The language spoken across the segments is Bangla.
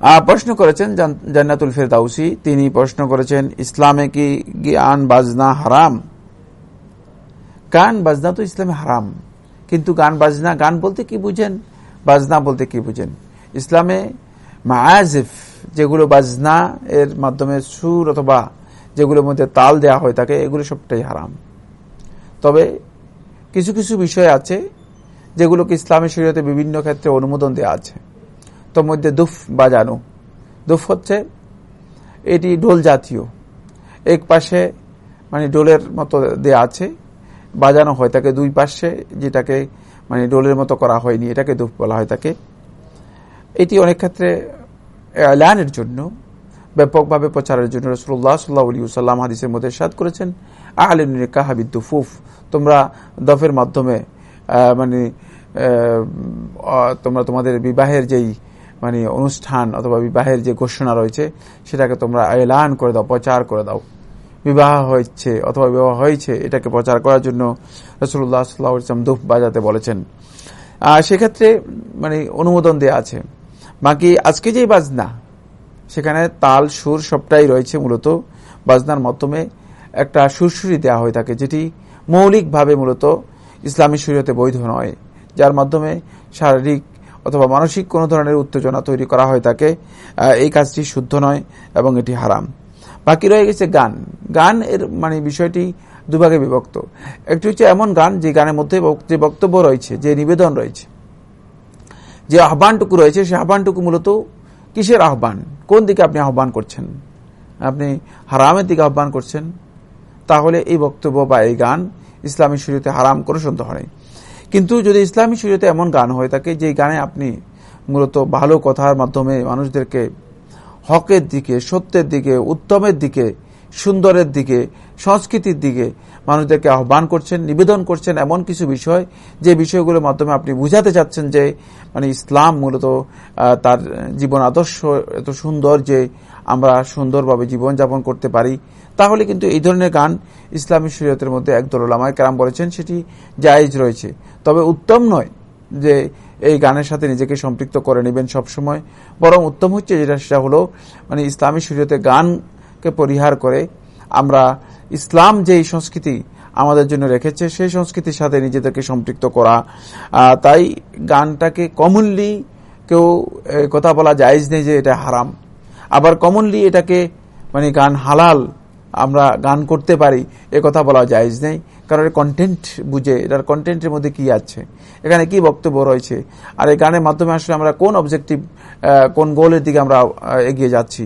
প্রশ্ন করেছেন জান্নাতুল ফেরদাউসি। তিনি প্রশ্ন করেছেন, ইসলামে কি গান বাজনা হারাম? গান বাজনা তো ইসলামে হারাম। কিন্তু গান বাজনা, গান বলতে কি বুঝেন? বাজনা বলতে কি বুঝেন? ইসলামে মায়াজিফ যেগুলো বাজনা এর মাধ্যমে সুর অথবা যেগুলোর মধ্যে তাল দেয়া হয় থাকে, এগুলো সবটাই হারাম। তবে কিছু কিছু বিষয় আছে, যেগুলোকে ইসলামী শরীয়তে বিভিন্ন ক্ষেত্রে অনুমোদন দেওয়া আছে। তোর মধ্যে দুফ বাজানো। দুফ হচ্ছে এটি ঢোল জাতীয়। এক পাশে মানে ডোলের মতো দেয়া আছে, বাজানো হয় তাকে দুই পাশে, যেটাকে মানে ডোলের মতো করা হয়নি, এটাকে দুফ বলা হয় তাকে। এটি অনেক ক্ষেত্রে এলানের জন্য, ব্যাপকভাবে প্রচারের জন্য রসুল্লাহ সাল্লাহ আলী সাল্লাম হাদিসের মধ্যে সাদ করেছেন আলিম কাহাবিদ দুফুফ। তোমরা দফের মাধ্যমে মানে তোমরা তোমাদের বিবাহের যেই মানে অনুষ্ঠান অথবা বিবাহের যে ঘোষণা রয়েছে, সেটাকে তোমরা এলান করে দাও, প্রচার করে দাও। বিবাহ হয়েছে অথবা বিবাহ হয়েছে, এটাকে প্রচার করার জন্য রসুল্লাহ সাল্লাহাম দুফ বাজাতে বলেছেন। আর সেক্ষেত্রে মানে অনুমোদন দেয়া আছে। বাকি আজকে যে বাজনা, সেখানে তাল, সুর সবটাই রয়েছে মূলত। বাজনার মাধ্যমে একটা সুরসুরি দেওয়া হয়ে থাকে, যেটি মৌলিকভাবে মূলত ইসলামী শরীয়তে বৈধ নয়, যার মাধ্যমে শারীরিক অথবা মানসিক কোনো ধরনের উত্তেজনা তৈরি করা হয় তাকে এই কাজটি শুদ্ধ নয় এবং এটি হারাম। বাকি রয়ে গেছে গান। গান এর মানে বিষয়টি দুভাগে বিভক্ত। একটি হচ্ছে এমন গান যে গানের মধ্যে যে বক্তব্য রয়েছে, যে নিবেদন রয়েছে, যে আহ্বানটুকু রয়েছে, সে আহ্বানটুকু মূলত কিসের আহ্বান? কোন দিকে আপনি আহ্বান করছেন? আপনি হারামের দিকে আহ্বান করছেন? তাহলে এই বক্তব্য বা এই গান ইসলামী শরীয়তে হারাম কোনো সন্দেহ নেই। কিন্তু যদি ইসলামী শরীয়তে এমন গান হয়ে থাকে যে গানে আপনি মূলত ভালো কথার মাধ্যমে মানুষদেরকে হকের দিকে, সত্যের দিকে, উত্তমের দিকে সুন্দরের দিকে, সংস্কৃতির দিকে মানুষদেরকে আহ্বান করছেন, নিবেদন করছেন এমন কিছু বিষয়, যে বিষয়গুলোর মাধ্যমে আপনি বুঝাতে চাচ্ছেন যে মানে ইসলাম মূলত তার জীবন আদর্শ, এত সুন্দর যে আমরা সুন্দরভাবে জীবনযাপন করতে পারি। তাহলে কিন্তু এই ধরনের গান ইসলামী শরীয়তের মধ্যে একদল ওলামায় কেরাম বলেছেন, সেটি জায়েজ রয়েছে। তবে উত্তম নয় যে এই গানের সাথে নিজেকে সম্পৃক্ত করে নেবেন সবসময়, বরং উত্তম হচ্ছে যেটা, সেটা হলো মানে ইসলামী শরীয়তে গানকে পরিহার করে আমরা ইসলাম যে সংস্কৃতি আমাদের জন্য রেখেছে, সেই সংস্কৃতির সাথে নিজেদেরকে সম্পৃক্ত করা। তাই গানটাকে কমনলি কেউ কথা বলা জায়জ নেই যে এটা হারাম। আবার কমনলি এটাকে মানে গান হালাল আমরা গান করতে পারি, এ কথা বলা জায়জ নেই। কারণ কন্টেন্ট বুঝে, এটার কন্টেন্টের মধ্যে কি আছে? এখানে কি বক্তব্য রয়েছে? আর এই গানের মাধ্যমে আসলে আমরা কোন অবজেক্টিভ কোন গোলের দিকে আমরা এগিয়ে যাচ্ছি?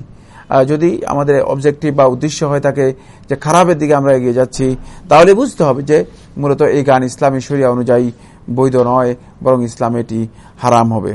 যদি আমাদের অবজেক্টিভ বা উদ্দেশ্য হয়ে থাকে যে খারাপের দিকে আমরা এগিয়ে যাচ্ছি, তাহলে বুঝতে হবে যে মূলত এই গান ইসলামী শরিয়া অনুযায়ী বৈধ নয়, বরং ইসলাম এটি হারাম হবে।